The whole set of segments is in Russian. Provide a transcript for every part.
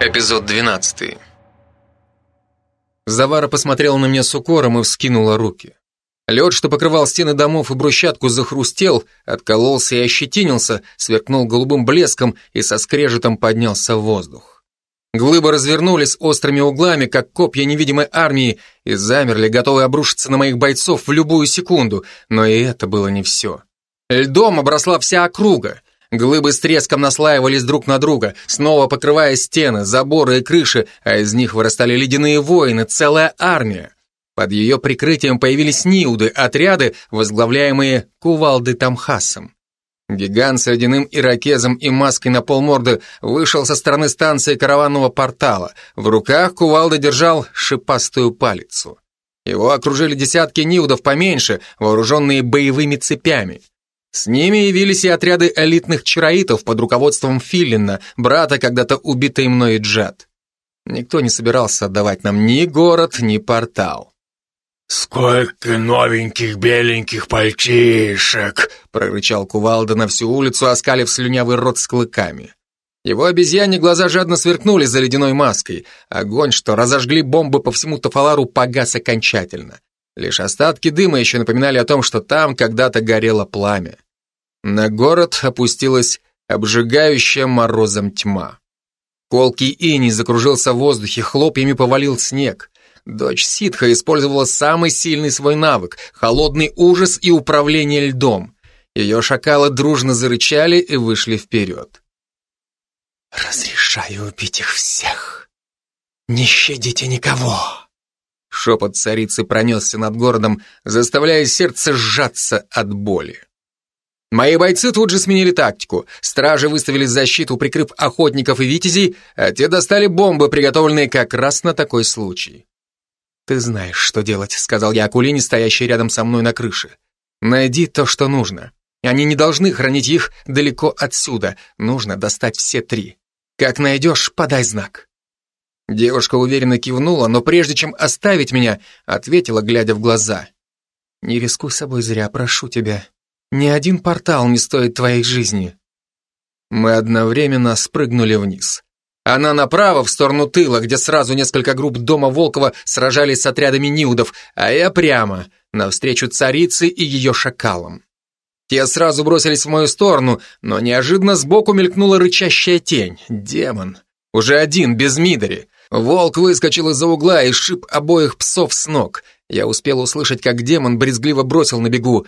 Эпизод 12. Завара посмотрела на меня с укором и вскинула руки. Лед, что покрывал стены домов и брусчатку, захрустел, откололся и ощетинился, сверкнул голубым блеском и со скрежетом поднялся в воздух. Глыбы развернулись острыми углами, как копья невидимой армии, и замерли, готовые обрушиться на моих бойцов в любую секунду, но и это было не все. Льдом обросла вся округа. Глыбы с треском наслаивались друг на друга, снова покрывая стены, заборы и крыши, а из них вырастали ледяные воины, целая армия. Под ее прикрытием появились ниуды, отряды, возглавляемые Кувалды Тамхасом. Гигант с ледяным ирокезом и маской на полморды вышел со стороны станции караванного портала. В руках Кувалда держал шипастую палицу. Его окружили десятки ниудов поменьше, вооруженные боевыми цепями. С ними явились и отряды элитных чароитов под руководством Филлина, брата когда-то убитой мной Джад. Никто не собирался отдавать нам ни город, ни портал. «Сколько новеньких беленьких пальчишек!» прорычал кувалда на всю улицу, оскалив слюнявый рот с клыками. Его обезьяньи глаза жадно сверкнули за ледяной маской. Огонь, что разожгли бомбы по всему Тафалару, погас окончательно. Лишь остатки дыма еще напоминали о том, что там когда-то горело пламя. На город опустилась обжигающая морозом тьма. Колкий иней закружился в воздухе, хлопьями повалил снег. Дочь Ситха использовала самый сильный свой навык — холодный ужас и управление льдом. Ее шакалы дружно зарычали и вышли вперед. «Разрешаю убить их всех. Не щадите никого!» Шепот царицы пронесся над городом, заставляя сердце сжаться от боли. Мои бойцы тут же сменили тактику. Стражи выставили защиту, прикрыв охотников и витязей, а те достали бомбы, приготовленные как раз на такой случай. «Ты знаешь, что делать», — сказал я Акулине, стоящей рядом со мной на крыше. «Найди то, что нужно. Они не должны хранить их далеко отсюда. Нужно достать все три. Как найдешь, подай знак». Девушка уверенно кивнула, но прежде чем оставить меня, ответила, глядя в глаза. «Не рискуй собой зря, прошу тебя. Ни один портал не стоит твоей жизни». Мы одновременно спрыгнули вниз. Она направо, в сторону тыла, где сразу несколько групп дома Волкова сражались с отрядами ниудов, а я прямо, навстречу царице и ее шакалам. Те сразу бросились в мою сторону, но неожиданно сбоку мелькнула рычащая тень. Демон. Уже один, без Мидори. Волк выскочил из-за угла и шип обоих псов с ног. Я успел услышать, как демон брезгливо бросил на бегу.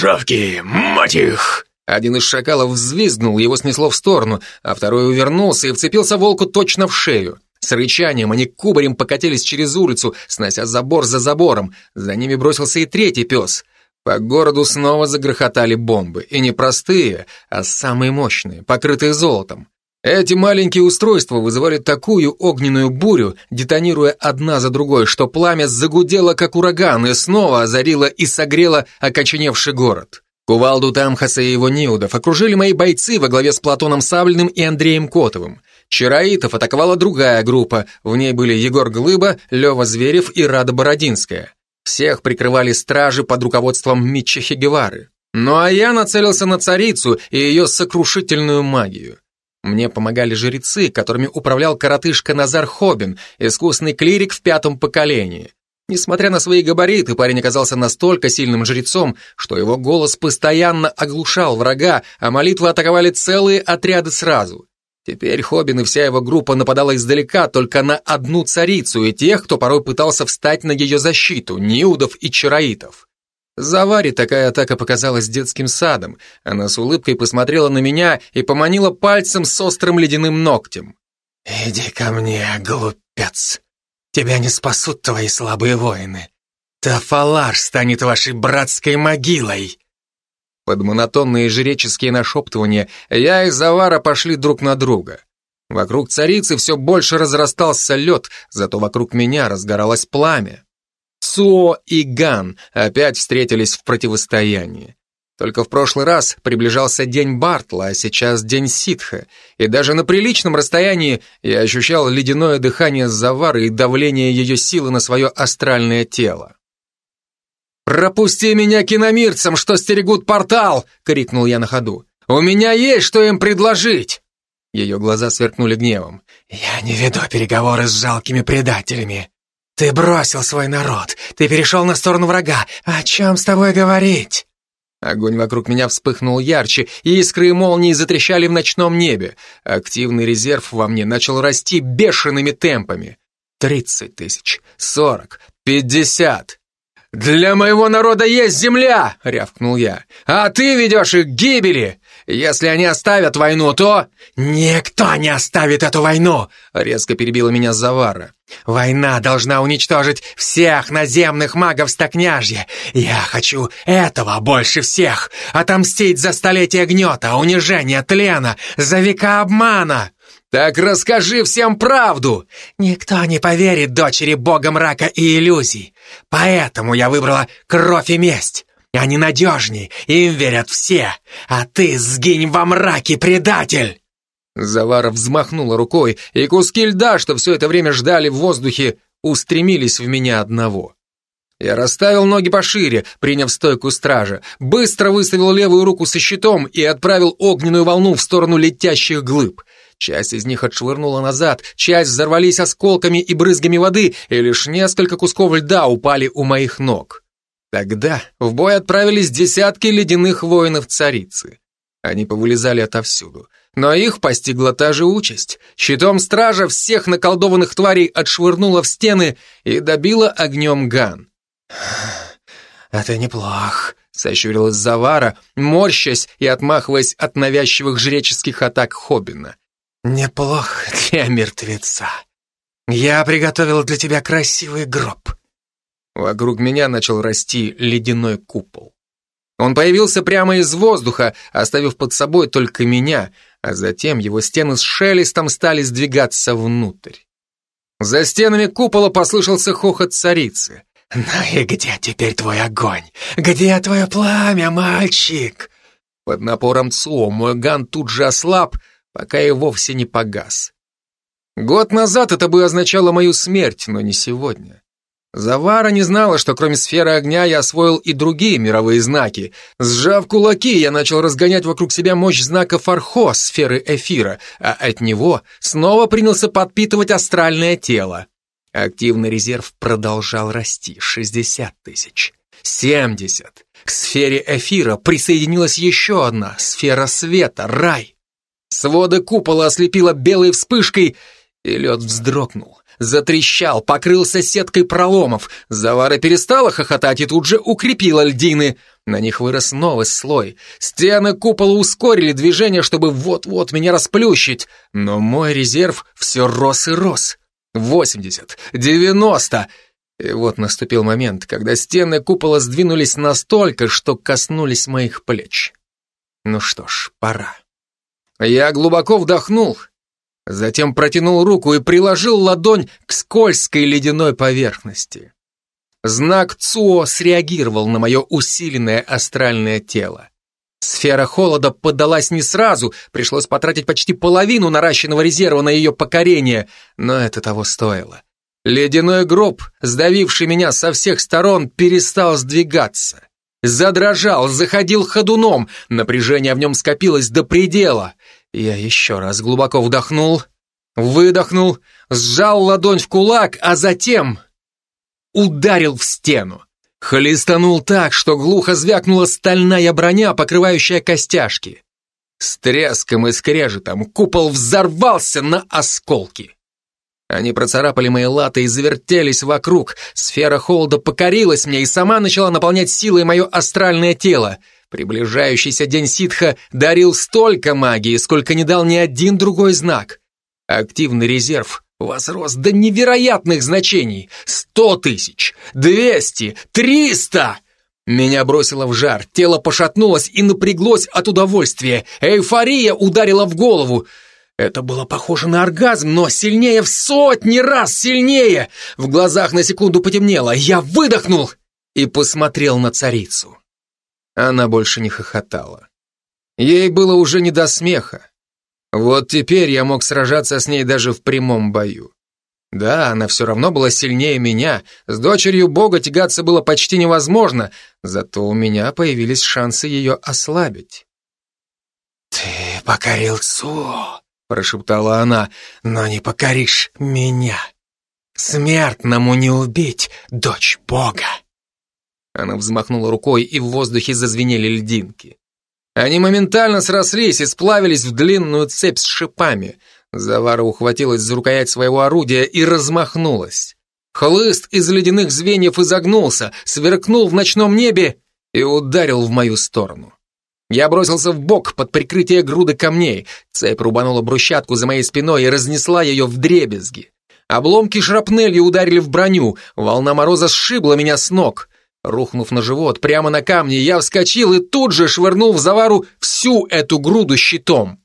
«Шавки, мать их!» Один из шакалов взвизгнул, его снесло в сторону, а второй увернулся и вцепился волку точно в шею. С рычанием они кубарем покатились через улицу, снося забор за забором. За ними бросился и третий пес. По городу снова загрохотали бомбы. И не простые, а самые мощные, покрытые золотом. Эти маленькие устройства вызывали такую огненную бурю, детонируя одна за другой, что пламя загудело, как ураган, и снова озарило и согрело окоченевший город. Кувалду Тамхаса и его неудов окружили мои бойцы во главе с Платоном Саблиным и Андреем Котовым. Чароитов атаковала другая группа, в ней были Егор Глыба, Лева Зверев и Рада Бородинская. Всех прикрывали стражи под руководством Митча Хегевары. Ну а я нацелился на царицу и ее сокрушительную магию. Мне помогали жрецы, которыми управлял коротышка Назар Хобин, искусный клирик в пятом поколении. Несмотря на свои габариты, парень оказался настолько сильным жрецом, что его голос постоянно оглушал врага, а молитвы атаковали целые отряды сразу. Теперь Хобин и вся его группа нападала издалека только на одну царицу и тех, кто порой пытался встать на ее защиту, ниудов и чароитов. Заваре такая атака показалась детским садом. Она с улыбкой посмотрела на меня и поманила пальцем с острым ледяным ногтем. «Иди ко мне, глупец. Тебя не спасут твои слабые воины. Тафалар станет вашей братской могилой». Под монотонные жреческие нашептывания я и Завара пошли друг на друга. Вокруг царицы все больше разрастался лед, зато вокруг меня разгоралось пламя. Цуо и Ган опять встретились в противостоянии. Только в прошлый раз приближался день Бартла, а сейчас день Ситха, и даже на приличном расстоянии я ощущал ледяное дыхание Завары и давление ее силы на свое астральное тело. «Пропусти меня киномирцам, что стерегут портал!» — крикнул я на ходу. «У меня есть что им предложить!» Ее глаза сверкнули гневом. «Я не веду переговоры с жалкими предателями. Ты бросил свой народ, ты перешел на сторону врага. О чем с тобой говорить?» Огонь вокруг меня вспыхнул ярче, и искры и молнии затрещали в ночном небе. Активный резерв во мне начал расти бешеными темпами. Тридцать тысяч, сорок, пятьдесят. «Для моего народа есть земля!» — рявкнул я. «А ты ведешь их к гибели! Если они оставят войну, то...» «Никто не оставит эту войну!» — резко перебила меня Завара. «Война должна уничтожить всех наземных магов Стокняжья. Я хочу этого больше всех! Отомстить за столетие гнета, унижения, тлена, за века обмана!» «Так расскажи всем правду!» «Никто не поверит дочери бога мрака и иллюзий. Поэтому я выбрала кровь и месть. Они надежней, им верят все. А ты сгинь во мраке, предатель!» Завара взмахнула рукой, и куски льда, что все это время ждали в воздухе, устремились в меня одного. Я расставил ноги пошире, приняв стойку стража, быстро выставил левую руку со щитом и отправил огненную волну в сторону летящих глыб. Часть из них отшвырнула назад, часть взорвались осколками и брызгами воды, и лишь несколько кусков льда упали у моих ног. Тогда в бой отправились десятки ледяных воинов царицы. Они повылезали отовсюду. Но их постигла та же участь. Щитом стража всех наколдованных тварей отшвырнула в стены и добила огнем ган. «Это неплохо», — сощурилась Завара, морщась и отмахиваясь от навязчивых жреческих атак Хоббина. «Неплохо для мертвеца. Я приготовил для тебя красивый гроб». Вокруг меня начал расти ледяной купол. Он появился прямо из воздуха, оставив под собой только меня, а затем его стены с шелестом стали сдвигаться внутрь. За стенами купола послышался хохот царицы. «Ну и где теперь твой огонь? Где твое пламя, мальчик?» Под напором Цуо мой ган тут же ослаб, пока и вовсе не погас. Год назад это бы означало мою смерть, но не сегодня. Завара не знала, что кроме сферы огня я освоил и другие мировые знаки. Сжав кулаки, я начал разгонять вокруг себя мощь знака Фархо, сферы эфира, а от него снова принялся подпитывать астральное тело. Активный резерв продолжал расти, 60 тысяч, 70. К сфере эфира присоединилась еще одна, сфера света, рай. Своды купола ослепила белой вспышкой, и лед вздрогнул, затрещал, покрылся сеткой проломов. Завара перестала хохотать и тут же укрепила льдины. На них вырос новый слой. Стены купола ускорили движение, чтобы вот-вот меня расплющить. Но мой резерв все рос и рос. Восемьдесят, девяносто. И вот наступил момент, когда стены купола сдвинулись настолько, что коснулись моих плеч. Ну что ж, пора. Я глубоко вдохнул, затем протянул руку и приложил ладонь к скользкой ледяной поверхности. Знак ЦУО среагировал на мое усиленное астральное тело. Сфера холода поддалась не сразу, пришлось потратить почти половину наращенного резерва на ее покорение, но это того стоило. Ледяной гроб, сдавивший меня со всех сторон, перестал сдвигаться. Задрожал, заходил ходуном, напряжение в нем скопилось до предела. Я еще раз глубоко вдохнул, выдохнул, сжал ладонь в кулак, а затем ударил в стену. Хлестанул так, что глухо звякнула стальная броня, покрывающая костяшки. С треском и скрежетом купол взорвался на осколки. Они процарапали мои латы и завертелись вокруг. Сфера холода покорилась мне и сама начала наполнять силой мое астральное тело. Приближающийся день ситха дарил столько магии, сколько не дал ни один другой знак. Активный резерв возрос до невероятных значений. Сто тысяч, двести, триста! Меня бросило в жар, тело пошатнулось и напряглось от удовольствия. Эйфория ударила в голову. Это было похоже на оргазм, но сильнее в сотни раз сильнее. В глазах на секунду потемнело. Я выдохнул и посмотрел на царицу. Она больше не хохотала. Ей было уже не до смеха. Вот теперь я мог сражаться с ней даже в прямом бою. Да, она все равно была сильнее меня, с дочерью бога тягаться было почти невозможно, зато у меня появились шансы ее ослабить. «Ты покорил Цу!» Прошептала она, но не покоришь меня. Смертному не убить дочь Бога. Она взмахнула рукой, и в воздухе зазвенели льдинки. Они моментально срослись и сплавились в длинную цепь с шипами. Завара ухватилась за рукоять своего орудия и размахнулась. Хлыст из ледяных звеньев изогнулся, сверкнул в ночном небе и ударил в мою сторону. Я бросился в бок под прикрытие груды камней. Цепь рубанула брусчатку за моей спиной и разнесла ее в дребезги. Обломки шрапнелью ударили в броню, волна мороза сшибла меня с ног. Рухнув на живот, прямо на камни, я вскочил и тут же швырнул в завару всю эту груду щитом.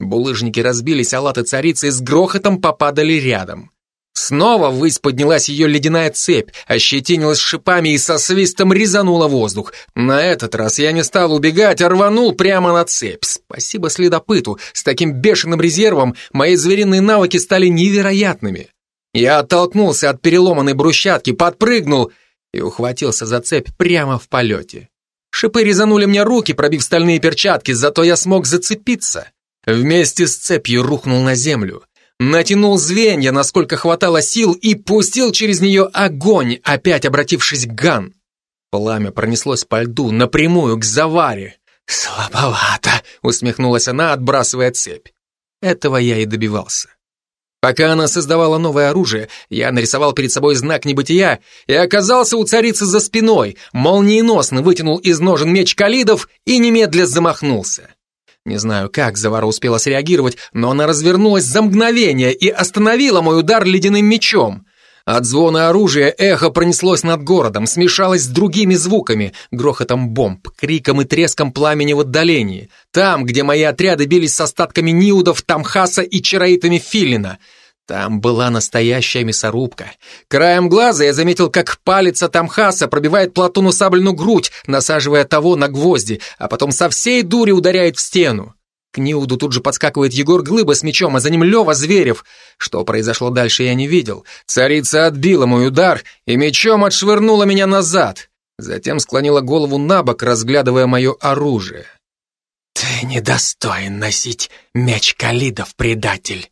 Булыжники разбились, а латы царицы с грохотом попадали рядом. Снова ввысь поднялась ее ледяная цепь, ощетинилась шипами и со свистом резанула воздух. На этот раз я не стал убегать, а рванул прямо на цепь. Спасибо следопыту, с таким бешеным резервом мои звериные навыки стали невероятными. Я оттолкнулся от переломанной брусчатки, подпрыгнул и ухватился за цепь прямо в полете. Шипы резанули мне руки, пробив стальные перчатки, зато я смог зацепиться. Вместе с цепью рухнул на землю натянул звенья, насколько хватало сил, и пустил через нее огонь, опять обратившись к Ган. Пламя пронеслось по льду напрямую к заваре. «Слабовато», — усмехнулась она, отбрасывая цепь. Этого я и добивался. Пока она создавала новое оружие, я нарисовал перед собой знак небытия и оказался у царицы за спиной, молниеносно вытянул из ножен меч Калидов и немедля замахнулся. Не знаю, как Завара успела среагировать, но она развернулась за мгновение и остановила мой удар ледяным мечом. От звона оружия эхо пронеслось над городом, смешалось с другими звуками, грохотом бомб, криком и треском пламени в отдалении. Там, где мои отряды бились с остатками Ниудов, Тамхаса и чароитами Филина — там была настоящая мясорубка. Краем глаза я заметил, как палец Тамхаса пробивает Платону сабельну грудь, насаживая того на гвозди, а потом со всей дури ударяет в стену. К Ниуду тут же подскакивает Егор Глыба с мечом, а за ним Лева Зверев. Что произошло дальше, я не видел. Царица отбила мой удар и мечом отшвырнула меня назад. Затем склонила голову на бок, разглядывая мое оружие. «Ты недостоин носить меч Калидов, предатель!»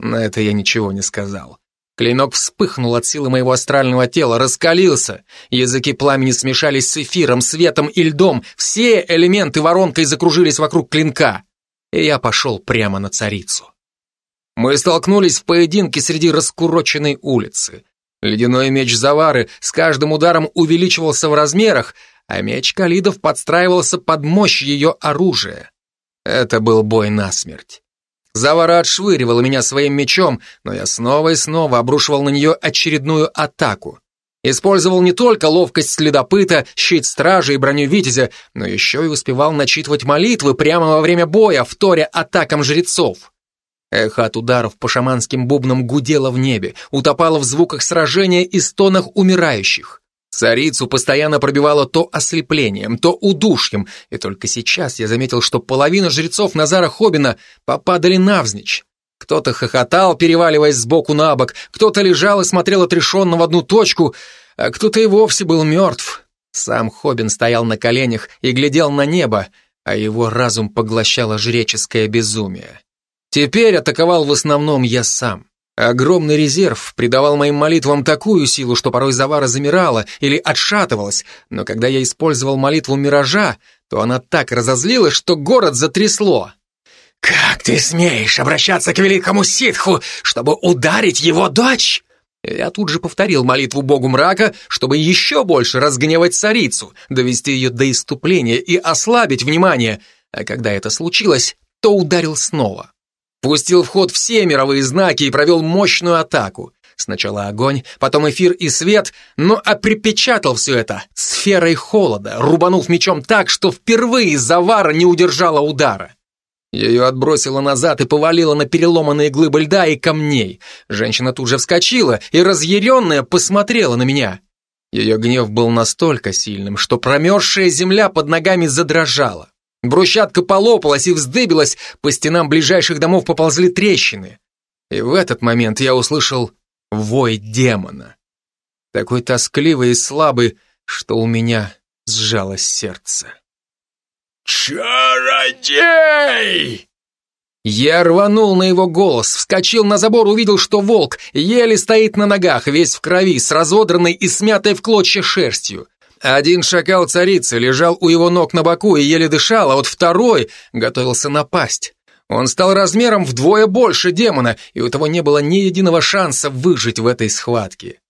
На это я ничего не сказал. Клинок вспыхнул от силы моего астрального тела, раскалился. Языки пламени смешались с эфиром, светом и льдом. Все элементы воронкой закружились вокруг клинка. И я пошел прямо на царицу. Мы столкнулись в поединке среди раскуроченной улицы. Ледяной меч Завары с каждым ударом увеличивался в размерах, а меч Калидов подстраивался под мощь ее оружия. Это был бой насмерть. Завара отшвыривала меня своим мечом, но я снова и снова обрушивал на нее очередную атаку. Использовал не только ловкость следопыта, щит стражи и броню витязя, но еще и успевал начитывать молитвы прямо во время боя, вторя атакам жрецов. Эхо от ударов по шаманским бубнам гудело в небе, утопало в звуках сражения и стонах умирающих. Царицу постоянно пробивало то ослеплением, то удушьем, и только сейчас я заметил, что половина жрецов Назара Хобина попадали навзничь. Кто-то хохотал, переваливаясь сбоку на бок, кто-то лежал и смотрел отрешенно в одну точку, а кто-то и вовсе был мертв. Сам Хобин стоял на коленях и глядел на небо, а его разум поглощало жреческое безумие. Теперь атаковал в основном я сам. Огромный резерв придавал моим молитвам такую силу, что порой Завара замирала или отшатывалась, но когда я использовал молитву Миража, то она так разозлилась, что город затрясло. «Как ты смеешь обращаться к великому ситху, чтобы ударить его дочь?» Я тут же повторил молитву богу мрака, чтобы еще больше разгневать царицу, довести ее до иступления и ослабить внимание, а когда это случилось, то ударил снова. Пустил в ход все мировые знаки и провел мощную атаку. Сначала огонь, потом эфир и свет, но а припечатал все это сферой холода, рубанув мечом так, что впервые Завара не удержала удара. Ее отбросило назад и повалило на переломанные глыбы льда и камней. Женщина тут же вскочила и, разъяренная, посмотрела на меня. Ее гнев был настолько сильным, что промерзшая земля под ногами задрожала. Брусчатка полопалась и вздыбилась, по стенам ближайших домов поползли трещины. И в этот момент я услышал вой демона. Такой тоскливый и слабый, что у меня сжалось сердце. «Чародей!» Я рванул на его голос, вскочил на забор, увидел, что волк еле стоит на ногах, весь в крови, с разодранной и смятой в клочья шерстью. Один шакал царицы лежал у его ног на боку и еле дышал, а вот второй готовился напасть. Он стал размером вдвое больше демона, и у того не было ни единого шанса выжить в этой схватке.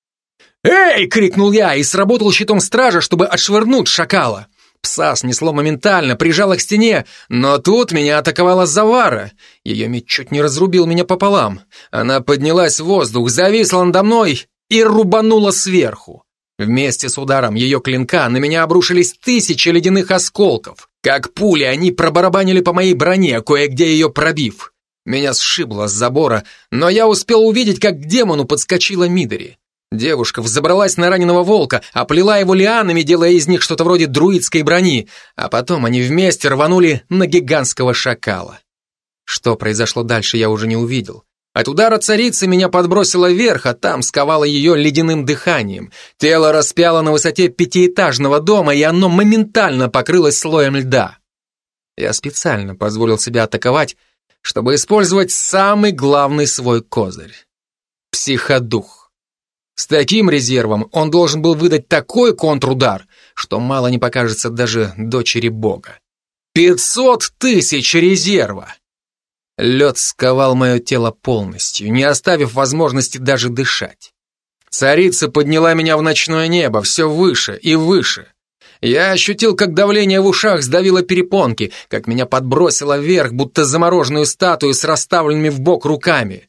«Эй!» — крикнул я и сработал щитом стража, чтобы отшвырнуть шакала. Пса снесло моментально, прижало к стене, но тут меня атаковала Завара. Ее меч чуть не разрубил меня пополам. Она поднялась в воздух, зависла надо мной и рубанула сверху. Вместе с ударом ее клинка на меня обрушились тысячи ледяных осколков. Как пули они пробарабанили по моей броне, кое-где ее пробив. Меня сшибло с забора, но я успел увидеть, как к демону подскочила Мидори. Девушка взобралась на раненого волка, оплела его лианами, делая из них что-то вроде друидской брони, а потом они вместе рванули на гигантского шакала. Что произошло дальше, я уже не увидел. От удара царицы меня подбросило вверх, а там сковало ее ледяным дыханием. Тело распяло на высоте пятиэтажного дома, и оно моментально покрылось слоем льда. Я специально позволил себя атаковать, чтобы использовать самый главный свой козырь. Психодух. С таким резервом он должен был выдать такой контрудар, что мало не покажется даже дочери бога. Пятьсот тысяч резерва! Лед сковал мое тело полностью, не оставив возможности даже дышать. Царица подняла меня в ночное небо, все выше и выше. Я ощутил, как давление в ушах сдавило перепонки, как меня подбросило вверх, будто замороженную статую с расставленными в бок руками.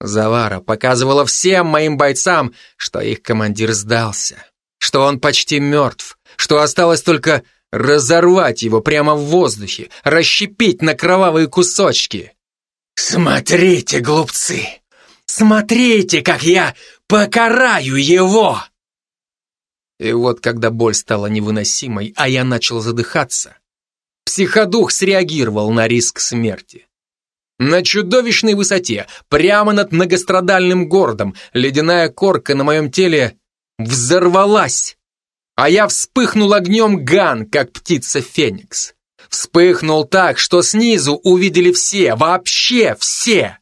Завара показывала всем моим бойцам, что их командир сдался, что он почти мертв, что осталось только разорвать его прямо в воздухе, расщепить на кровавые кусочки. «Смотрите, глупцы! Смотрите, как я покараю его!» И вот когда боль стала невыносимой, а я начал задыхаться, психодух среагировал на риск смерти. На чудовищной высоте, прямо над многострадальным городом, ледяная корка на моем теле взорвалась, а я вспыхнул огнем ган, как птица Феникс. Вспыхнул так, что снизу увидели все, вообще все.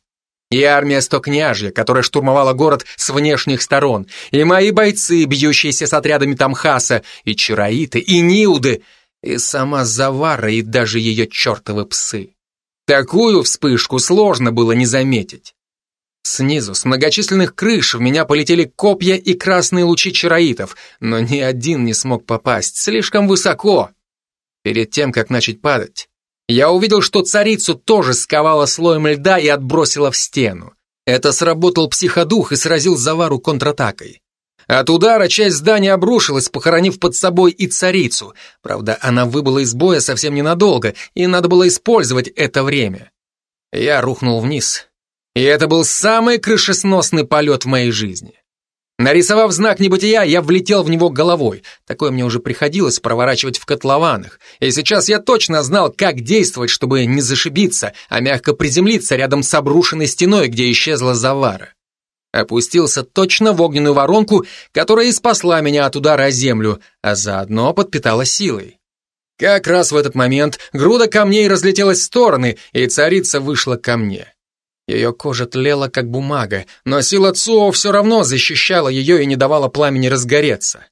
И армия Стокняжья, которая штурмовала город с внешних сторон, и мои бойцы, бьющиеся с отрядами Тамхаса, и Чараиты, и Ниуды, и сама Завара, и даже ее чертовы псы. Такую вспышку сложно было не заметить. Снизу, с многочисленных крыш, в меня полетели копья и красные лучи чароитов, но ни один не смог попасть, слишком высоко. Перед тем, как начать падать, я увидел, что царицу тоже сковала слоем льда и отбросила в стену. Это сработал психодух и сразил Завару контратакой. От удара часть здания обрушилась, похоронив под собой и царицу. Правда, она выбыла из боя совсем ненадолго, и надо было использовать это время. Я рухнул вниз. И это был самый крышесносный полет в моей жизни. Нарисовав знак небытия, я влетел в него головой. Такое мне уже приходилось проворачивать в котлованах. И сейчас я точно знал, как действовать, чтобы не зашибиться, а мягко приземлиться рядом с обрушенной стеной, где исчезла завара опустился точно в огненную воронку, которая и спасла меня от удара о землю, а заодно подпитала силой. Как раз в этот момент груда камней разлетелась в стороны, и царица вышла ко мне. Ее кожа тлела, как бумага, но сила Цуо все равно защищала ее и не давала пламени разгореться.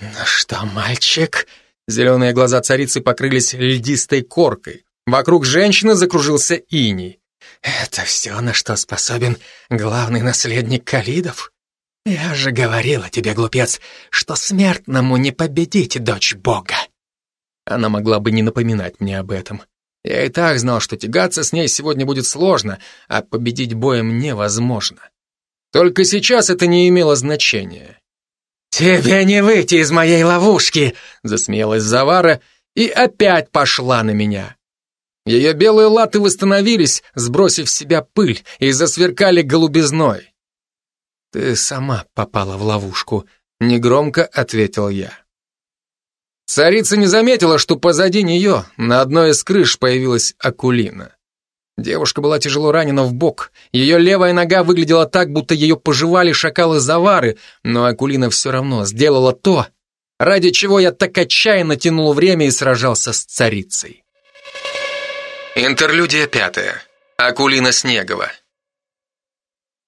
«Ну что, мальчик?» Зеленые глаза царицы покрылись льдистой коркой. Вокруг женщины закружился иней. Это все, на что способен главный наследник Калидов? Я же говорила тебе, глупец, что смертному не победить дочь Бога. Она могла бы не напоминать мне об этом. Я и так знал, что тягаться с ней сегодня будет сложно, а победить боем невозможно. Только сейчас это не имело значения. «Тебе не выйти из моей ловушки!» — засмеялась Завара и опять пошла на меня. Ее белые латы восстановились, сбросив с себя пыль, и засверкали голубизной. «Ты сама попала в ловушку», — негромко ответил я. Царица не заметила, что позади нее на одной из крыш появилась Акулина. Девушка была тяжело ранена в бок. Ее левая нога выглядела так, будто ее пожевали шакалы-завары, но Акулина все равно сделала то, ради чего я так отчаянно тянул время и сражался с царицей. Интерлюдия пятая. Акулина Снегова.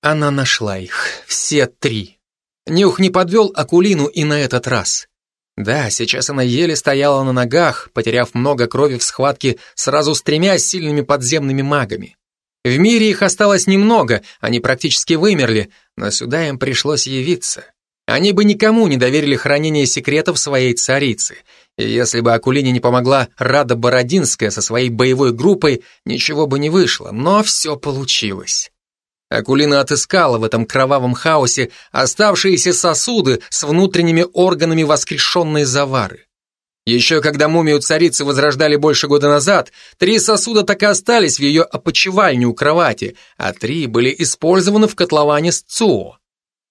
Она нашла их, все три. Нюх не подвел Акулину и на этот раз. Да, сейчас она еле стояла на ногах, потеряв много крови в схватке сразу с тремя сильными подземными магами. В мире их осталось немного, они практически вымерли, но сюда им пришлось явиться. Они бы никому не доверили хранение секретов своей царицы. И если бы Акулине не помогла Рада Бородинская со своей боевой группой, ничего бы не вышло, но все получилось. Акулина отыскала в этом кровавом хаосе оставшиеся сосуды с внутренними органами воскрешенной завары. Еще когда мумию царицы возрождали больше года назад, три сосуда так и остались в ее опочивальне у кровати, а три были использованы в котловане с Цуо.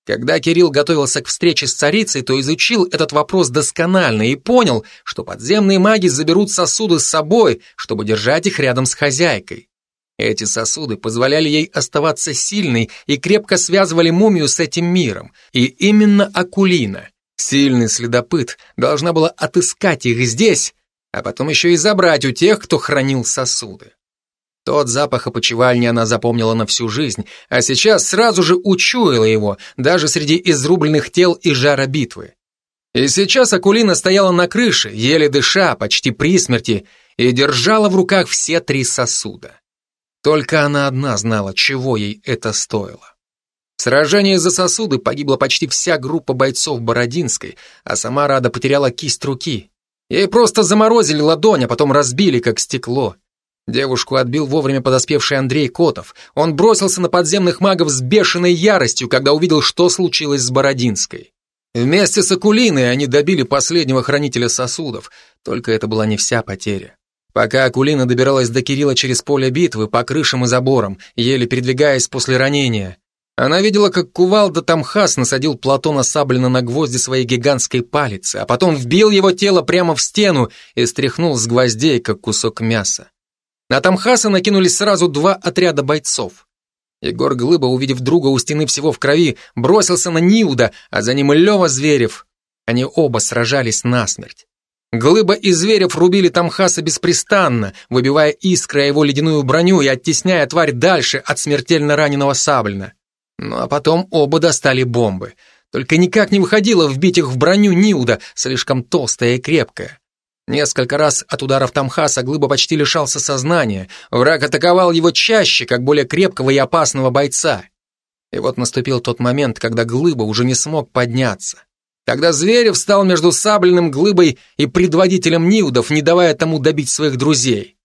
Когда Кирилл готовился к встрече с царицей, то изучил этот вопрос досконально и понял, что подземные маги заберут сосуды с собой, чтобы держать их рядом с хозяйкой. Эти сосуды позволяли ей оставаться сильной и крепко связывали мумию с этим миром. И именно Акулина, сильный следопыт, должна была отыскать их здесь, а потом еще и забрать у тех, кто хранил сосуды. Тот запах опочивальни она запомнила на всю жизнь, а сейчас сразу же учуяла его, даже среди изрубленных тел и жара битвы. И сейчас Акулина стояла на крыше, еле дыша, почти при смерти, и держала в руках все три сосуда. Только она одна знала, чего ей это стоило. В сражении за сосуды погибла почти вся группа бойцов Бородинской, а сама Рада потеряла кисть руки. Ей просто заморозили ладонь, а потом разбили, как стекло. Девушку отбил вовремя подоспевший Андрей Котов. Он бросился на подземных магов с бешеной яростью, когда увидел, что случилось с Бородинской. Вместе с Акулиной они добили последнего хранителя сосудов, только это была не вся потеря. Пока Акулина добиралась до Кирилла через поле битвы, по крышам и заборам, еле передвигаясь после ранения, она видела, как кувалда Тамхас насадил Платона Саблина на гвозди своей гигантской палицы, а потом вбил его тело прямо в стену и стряхнул с гвоздей, как кусок мяса. На Тамхаса накинулись сразу два отряда бойцов. Егор Глыба, увидев друга у стены всего в крови, бросился на Ниуда, а за ним и Лева Зверев. Они оба сражались насмерть. Глыба и Зверев рубили Тамхаса беспрестанно, выбивая искры его ледяную броню и оттесняя тварь дальше от смертельно раненого Саблина. Ну а потом оба достали бомбы. Только никак не выходило вбить их в броню Ниуда, слишком толстая и крепкая. Несколько раз от ударов Тамхаса Глыба почти лишался сознания. Враг атаковал его чаще, как более крепкого и опасного бойца. И вот наступил тот момент, когда Глыба уже не смог подняться. Тогда Зверев стал между Саблиным Глыбой и предводителем Ниудов, не давая тому добить своих друзей.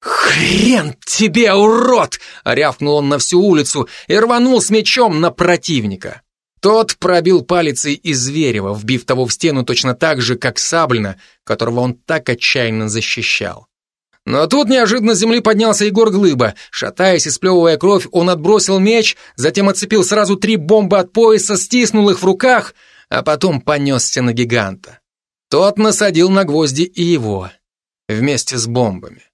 «Хрен тебе, урод!» — рявкнул он на всю улицу и рванул с мечом на противника. Тот пробил палицей из Зверева, вбив того в стену точно так же, как Саблина, которого он так отчаянно защищал. Но тут неожиданно с земли поднялся Егор Глыба. Шатаясь и сплевывая кровь, он отбросил меч, затем отцепил сразу три бомбы от пояса, стиснул их в руках — а потом понесся на гиганта. Тот насадил на гвозди и его, вместе с бомбами.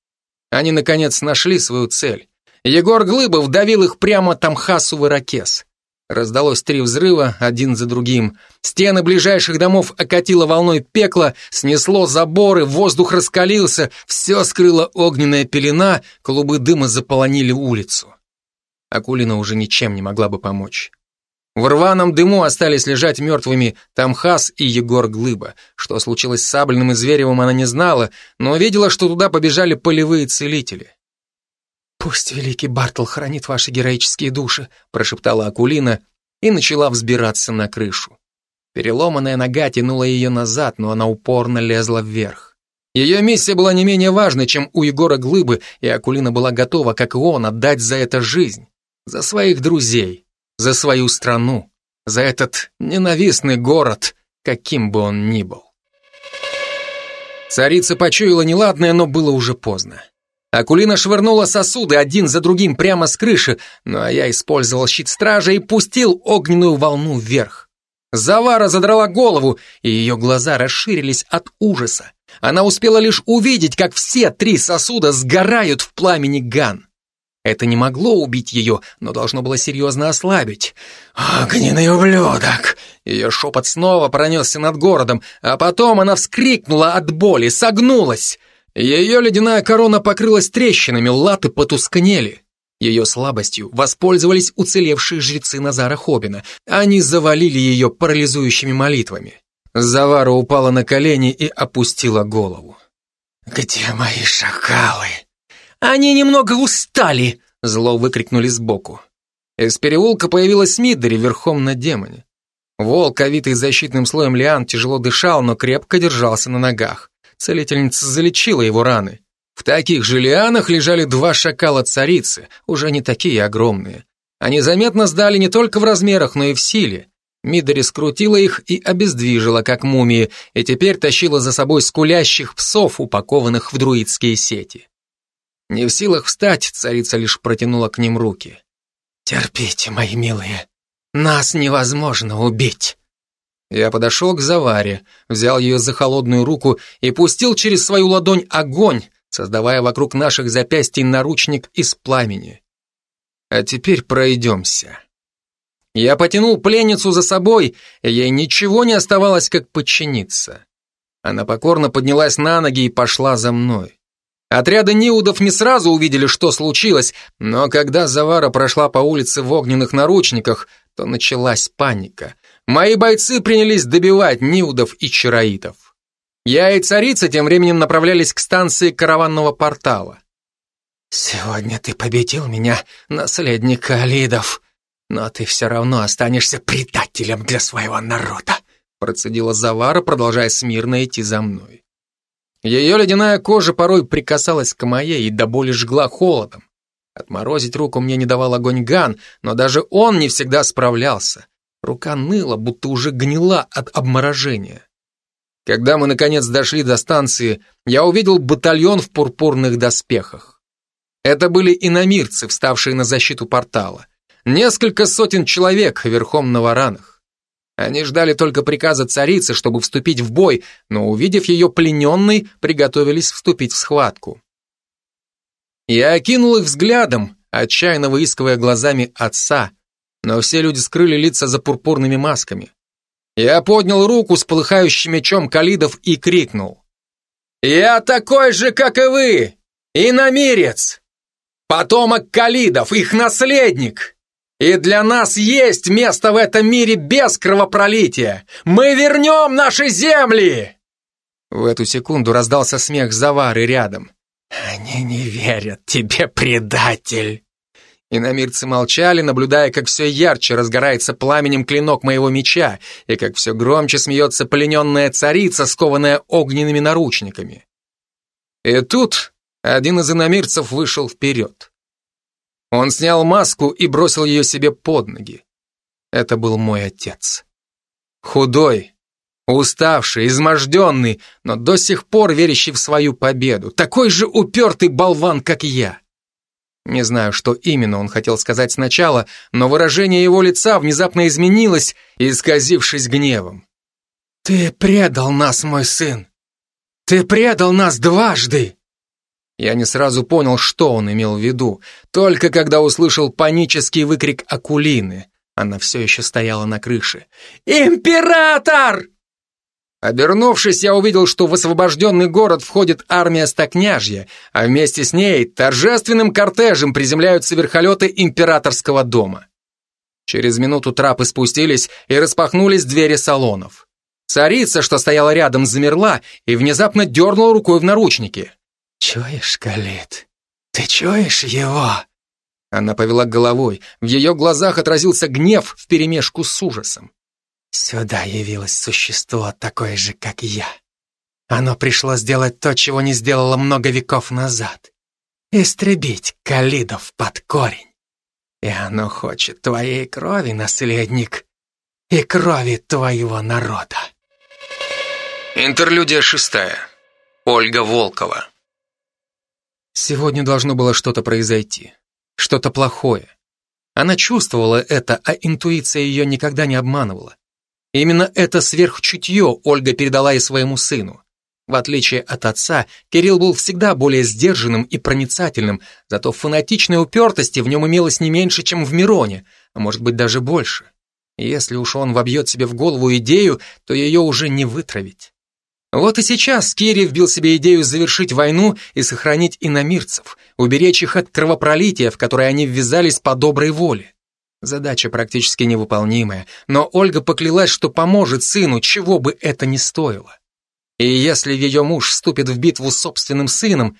Они, наконец, нашли свою цель. Егор Глыбов давил их прямо Тамхасу в Иракес. Раздалось три взрыва, один за другим. Стены ближайших домов окатило волной пекла, снесло заборы, воздух раскалился, все скрыла огненная пелена, клубы дыма заполонили улицу. Акулина уже ничем не могла бы помочь. В рваном дыму остались лежать мертвыми Тамхас и Егор Глыба. Что случилось с Саблиным и Зверевым, она не знала, но видела, что туда побежали полевые целители. «Пусть великий Бартл хранит ваши героические души», прошептала Акулина и начала взбираться на крышу. Переломанная нога тянула ее назад, но она упорно лезла вверх. Ее миссия была не менее важной, чем у Егора Глыбы, и Акулина была готова, как и он, отдать за это жизнь. За своих друзей за свою страну, за этот ненавистный город, каким бы он ни был. Царица почуяла неладное, но было уже поздно. Акулина швырнула сосуды один за другим прямо с крыши, ну а я использовал щит стража и пустил огненную волну вверх. Завара задрала голову, и ее глаза расширились от ужаса. Она успела лишь увидеть, как все три сосуда сгорают в пламени ган. Это не могло убить ее, но должно было серьезно ослабить. «Огненный ублюдок!» Ее шепот снова пронесся над городом, а потом она вскрикнула от боли, согнулась. Ее ледяная корона покрылась трещинами, латы потускнели. Ее слабостью воспользовались уцелевшие жрецы Назара Хобина. Они завалили ее парализующими молитвами. Завара упала на колени и опустила голову. «Где мои шакалы?» «Они немного устали!» — зло выкрикнули сбоку. Из переулка появилась Миддери верхом на демоне. Волк, овитый защитным слоем лиан, тяжело дышал, но крепко держался на ногах. Целительница залечила его раны. В таких же лианах лежали два шакала царицы, уже не такие огромные. Они заметно сдали не только в размерах, но и в силе. Мидори скрутила их и обездвижила, как мумии, и теперь тащила за собой скулящих псов, упакованных в друидские сети. Не в силах встать, царица лишь протянула к ним руки. «Терпите, мои милые, нас невозможно убить». Я подошел к Заваре, взял ее за холодную руку и пустил через свою ладонь огонь, создавая вокруг наших запястий наручник из пламени. А теперь пройдемся. Я потянул пленницу за собой, и ей ничего не оставалось, как подчиниться. Она покорно поднялась на ноги и пошла за мной. Отряды Ниудов не сразу увидели, что случилось, но когда Завара прошла по улице в огненных наручниках, то началась паника. Мои бойцы принялись добивать Ниудов и Чароитов. Я и царица тем временем направлялись к станции караванного портала. «Сегодня ты победил меня, наследник Алидов, но ты все равно останешься предателем для своего народа», процедила Завара, продолжая смирно идти за мной. Ее ледяная кожа порой прикасалась к моей и до боли жгла холодом. Отморозить руку мне не давал огонь Ган, но даже он не всегда справлялся. Рука ныла, будто уже гнила от обморожения. Когда мы, наконец, дошли до станции, я увидел батальон в пурпурных доспехах. Это были иномирцы, вставшие на защиту портала. Несколько сотен человек верхом на варанах. Они ждали только приказа царицы, чтобы вступить в бой, но, увидев ее плененной, приготовились вступить в схватку. Я окинул их взглядом, отчаянно выискивая глазами отца, но все люди скрыли лица за пурпурными масками. Я поднял руку с полыхающим мечом калидов и крикнул. «Я такой же, как и вы! Иномирец! Потомок калидов, их наследник! И для нас есть место в этом мире без кровопролития. Мы вернем наши земли!» В эту секунду раздался смех Завары рядом. «Они не верят тебе, предатель!» Иномирцы молчали, наблюдая, как все ярче разгорается пламенем клинок моего меча и как все громче смеется плененная царица, скованная огненными наручниками. И тут один из иномирцев вышел вперед. Он снял маску и бросил ее себе под ноги. Это был мой отец. Худой, уставший, изможденный, но до сих пор верящий в свою победу. Такой же упертый болван, как я. Не знаю, что именно он хотел сказать сначала, но выражение его лица внезапно изменилось, исказившись гневом. «Ты предал нас, мой сын! Ты предал нас дважды!» Я не сразу понял, что он имел в виду, только когда услышал панический выкрик Акулины. Она все еще стояла на крыше. «Император!» Обернувшись, я увидел, что в освобожденный город входит армия стокняжья, а вместе с ней торжественным кортежем приземляются верхолеты императорского дома. Через минуту трапы спустились и распахнулись двери салонов. Царица, что стояла рядом, замерла и внезапно дернула рукой в наручники. «Чуешь, Калит? Ты чуешь его?» Она повела головой. В ее глазах отразился гнев вперемешку с ужасом. «Сюда явилось существо такое же, как я. Оно пришло сделать то, чего не сделало много веков назад. Истребить Калидов под корень. И оно хочет твоей крови, наследник, и крови твоего народа». Интерлюдия шестая. Ольга Волкова. Сегодня должно было что-то произойти. Что-то плохое. Она чувствовала это, а интуиция ее никогда не обманывала. Именно это сверхчутье Ольга передала и своему сыну. В отличие от отца, Кирилл был всегда более сдержанным и проницательным, зато фанатичной упертости в нем имелось не меньше, чем в Мироне, а может быть даже больше. Если уж он вобьет себе в голову идею, то ее уже не вытравить. Вот и сейчас Кири вбил себе идею завершить войну и сохранить иномирцев, уберечь их от кровопролития, в которое они ввязались по доброй воле. Задача практически невыполнимая, но Ольга поклялась, что поможет сыну, чего бы это ни стоило. И если ее муж вступит в битву с собственным сыном,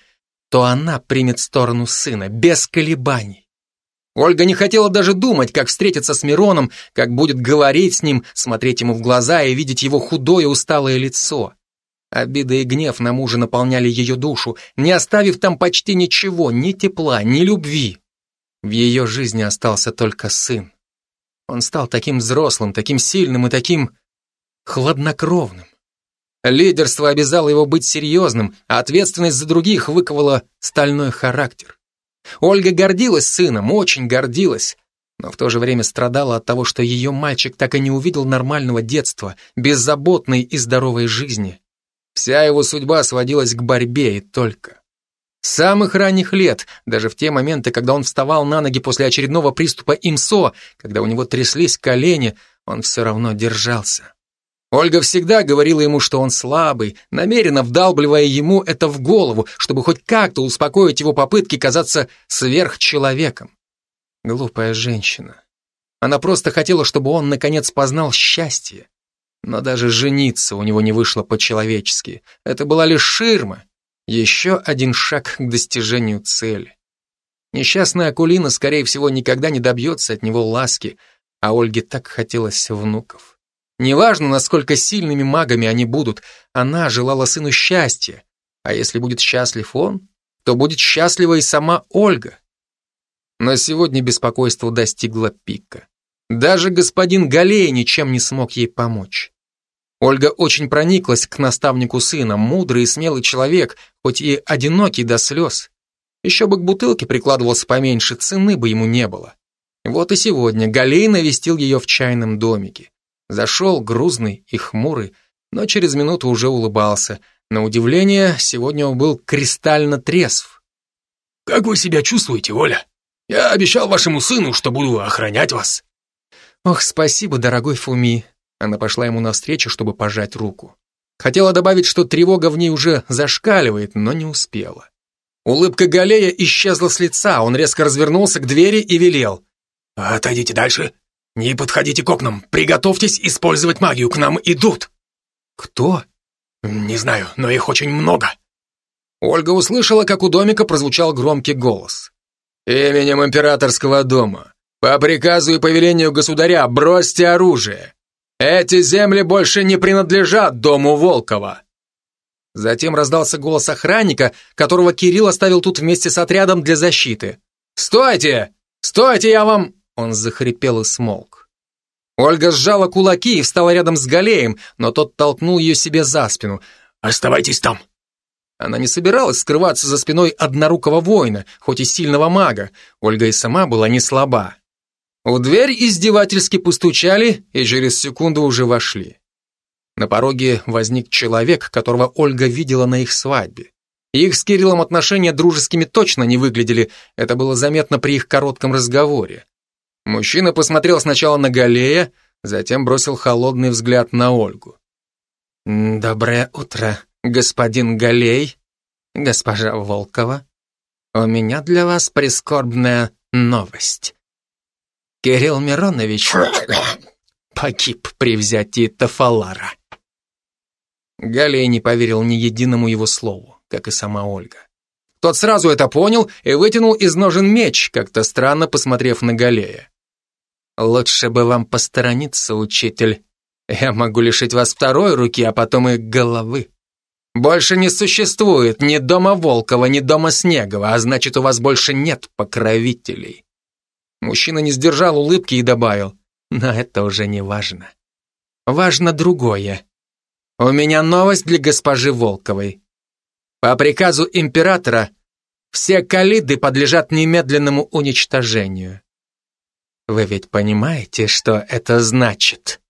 то она примет сторону сына, без колебаний. Ольга не хотела даже думать, как встретиться с Мироном, как будет говорить с ним, смотреть ему в глаза и видеть его худое усталое лицо. Обида и гнев на мужа наполняли ее душу, не оставив там почти ничего, ни тепла, ни любви. В ее жизни остался только сын. Он стал таким взрослым, таким сильным и таким хладнокровным. Лидерство обязало его быть серьезным, а ответственность за других выковала стальной характер. Ольга гордилась сыном, очень гордилась, но в то же время страдала от того, что ее мальчик так и не увидел нормального детства, беззаботной и здоровой жизни. Вся его судьба сводилась к борьбе и только. С самых ранних лет, даже в те моменты, когда он вставал на ноги после очередного приступа имсо, когда у него тряслись колени, он все равно держался. Ольга всегда говорила ему, что он слабый, намеренно вдалбливая ему это в голову, чтобы хоть как-то успокоить его попытки казаться сверхчеловеком. Глупая женщина. Она просто хотела, чтобы он наконец познал счастье. Но даже жениться у него не вышло по-человечески. Это была лишь ширма. Еще один шаг к достижению цели. Несчастная Акулина, скорее всего, никогда не добьется от него ласки, а Ольге так хотелось внуков. Неважно, насколько сильными магами они будут, она желала сыну счастья, а если будет счастлив он, то будет счастлива и сама Ольга. Но сегодня беспокойство достигло пика. Даже господин Галей ничем не смог ей помочь. Ольга очень прониклась к наставнику сына, мудрый и смелый человек, хоть и одинокий до слез. Еще бы к бутылке прикладывался поменьше, цены бы ему не было. Вот и сегодня Галей навестил ее в чайном домике. Зашел грузный и хмурый, но через минуту уже улыбался. На удивление, сегодня он был кристально трезв. «Как вы себя чувствуете, Оля? Я обещал вашему сыну, что буду охранять вас». «Ох, спасибо, дорогой Фуми». Она пошла ему навстречу, чтобы пожать руку. Хотела добавить, что тревога в ней уже зашкаливает, но не успела. Улыбка Галея исчезла с лица, он резко развернулся к двери и велел. «Отойдите дальше, «Не подходите к окнам! Приготовьтесь использовать магию! К нам идут!» «Кто?» «Не знаю, но их очень много!» Ольга услышала, как у домика прозвучал громкий голос. «Именем императорского дома, по приказу и повелению государя, бросьте оружие! Эти земли больше не принадлежат дому Волкова!» Затем раздался голос охранника, которого Кирилл оставил тут вместе с отрядом для защиты. «Стойте! Стойте, я вам...» Он захрипел и смолк. Ольга сжала кулаки и встала рядом с Галеем, но тот толкнул ее себе за спину. «Оставайтесь там!» Она не собиралась скрываться за спиной однорукого воина, хоть и сильного мага. Ольга и сама была не слаба. У дверь издевательски постучали и через секунду уже вошли. На пороге возник человек, которого Ольга видела на их свадьбе. Их с Кириллом отношения дружескими точно не выглядели, это было заметно при их коротком разговоре. Мужчина посмотрел сначала на Галея, затем бросил холодный взгляд на Ольгу. «Доброе утро, господин Галей, госпожа Волкова. У меня для вас прискорбная новость. Кирилл Миронович погиб при взятии Тафалара». Галей не поверил ни единому его слову, как и сама Ольга. Тот сразу это понял и вытянул из ножен меч, как-то странно посмотрев на Галея. «Лучше бы вам посторониться, учитель. Я могу лишить вас второй руки, а потом и головы. Больше не существует ни дома Волкова, ни дома Снегова, а значит, у вас больше нет покровителей». Мужчина не сдержал улыбки и добавил, «Но это уже не важно. Важно другое. У меня новость для госпожи Волковой. По приказу императора все калиды подлежат немедленному уничтожению. Вы ведь понимаете, что это значит?